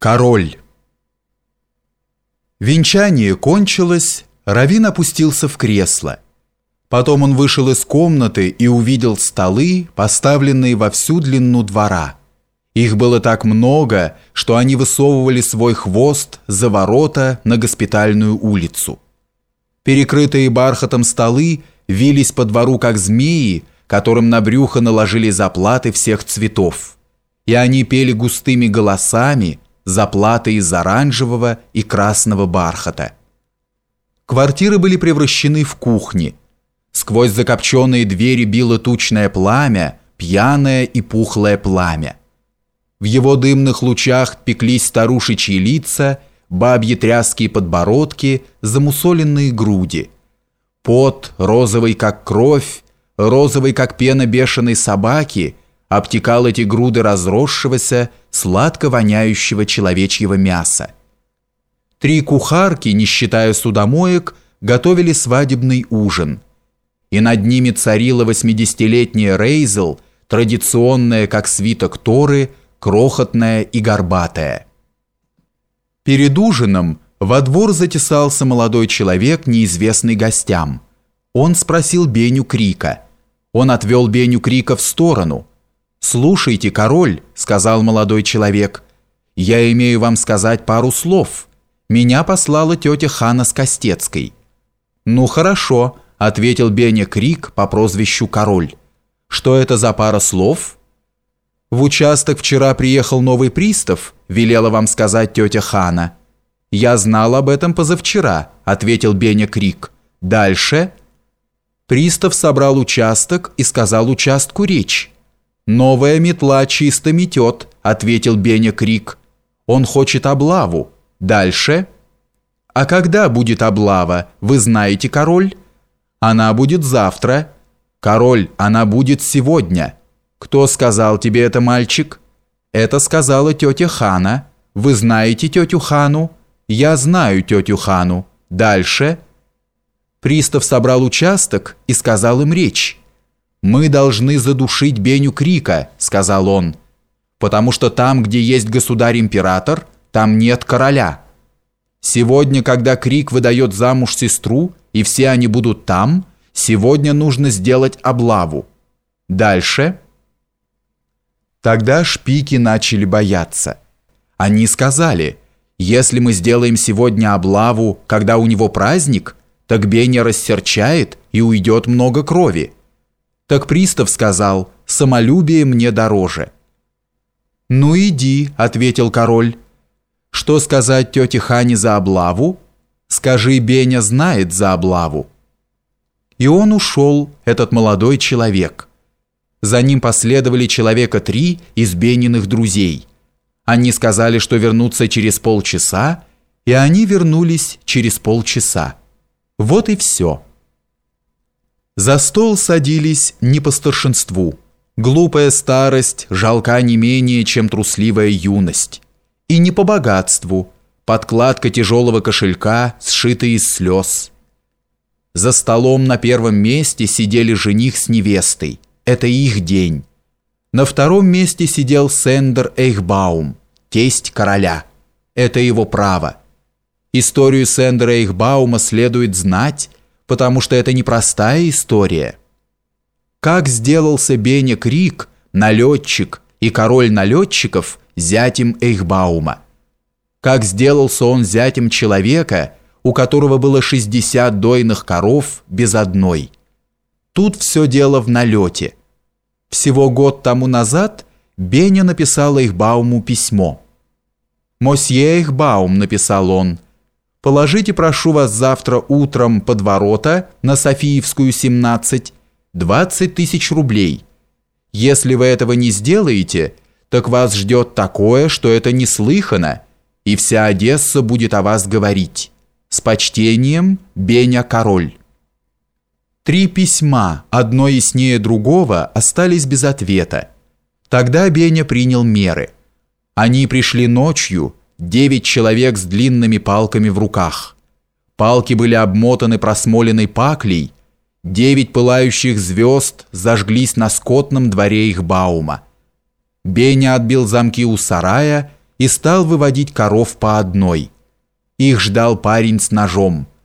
Король. Венчание кончилось, Равин опустился в кресло. Потом он вышел из комнаты и увидел столы, поставленные во всю длину двора. Их было так много, что они высовывали свой хвост за ворота на госпитальную улицу. Перекрытые бархатом столы вились по двору, как змеи, которым на брюхо наложили заплаты всех цветов. И они пели густыми голосами, заплаты из оранжевого и красного бархата. Квартиры были превращены в кухни. Сквозь закопченные двери било тучное пламя, пьяное и пухлое пламя. В его дымных лучах пеклись старушечьи лица, бабьи тряские подбородки, замусоленные груди. Пот, розовый как кровь, розовый как пена бешеной собаки, обтекал эти груды разросшегося, сладко воняющего человечьего мяса. Три кухарки, не считая судомоек, готовили свадебный ужин. И над ними царила восьмидесятилетняя Рейзел, традиционная, как свиток Торы, крохотная и горбатая. Перед ужином во двор затесался молодой человек, неизвестный гостям. Он спросил Беню Крика. Он отвел Беню Крика в сторону – «Слушайте, король», — сказал молодой человек, — «я имею вам сказать пару слов. Меня послала тетя Хана с Костецкой». «Ну хорошо», — ответил Беня Крик по прозвищу Король. «Что это за пара слов?» «В участок вчера приехал новый пристав», — велела вам сказать тетя Хана. «Я знал об этом позавчера», — ответил Беня Крик. «Дальше?» Пристав собрал участок и сказал участку речь. «Новая метла чисто метет», — ответил Беня Крик. «Он хочет облаву. Дальше?» «А когда будет облава, вы знаете, король?» «Она будет завтра». «Король, она будет сегодня». «Кто сказал тебе это, мальчик?» «Это сказала тетя Хана». «Вы знаете тетю Хану?» «Я знаю тетю Хану». «Дальше?» Пристав собрал участок и сказал им речь. «Мы должны задушить Беню Крика», — сказал он, «потому что там, где есть государь-император, там нет короля. Сегодня, когда Крик выдает замуж сестру, и все они будут там, сегодня нужно сделать облаву. Дальше...» Тогда шпики начали бояться. Они сказали, «Если мы сделаем сегодня облаву, когда у него праздник, так Беня рассерчает и уйдет много крови». Так пристав сказал, самолюбие мне дороже. «Ну иди», — ответил король. «Что сказать тете Хане за облаву? Скажи, Беня знает за облаву». И он ушел, этот молодой человек. За ним последовали человека три из Бениных друзей. Они сказали, что вернутся через полчаса, и они вернулись через полчаса. Вот и все. За стол садились не по старшинству. Глупая старость жалка не менее, чем трусливая юность. И не по богатству. Подкладка тяжелого кошелька, сшитая из слез. За столом на первом месте сидели жених с невестой. Это их день. На втором месте сидел Сендер Эйхбаум, тесть короля. Это его право. Историю Сендера Эйхбаума следует знать, потому что это непростая история. Как сделался Беня Крик, налетчик и король налетчиков, зятем Эйхбаума? Как сделался он зятем человека, у которого было 60 дойных коров без одной? Тут все дело в налете. Всего год тому назад Беня написал Эйхбауму письмо. «Мосье Эйхбаум», — написал он, — Положите, прошу вас, завтра утром под ворота на Софиевскую, 17, 20 тысяч рублей. Если вы этого не сделаете, так вас ждет такое, что это неслыхано, и вся Одесса будет о вас говорить. С почтением, Беня Король». Три письма, одно яснее другого, остались без ответа. Тогда Беня принял меры. Они пришли ночью, девять человек с длинными палками в руках. Палки были обмотаны просмоленной паклей, девять пылающих звезд зажглись на скотном дворе их баума. Беня отбил замки у сарая и стал выводить коров по одной. Их ждал парень с ножом –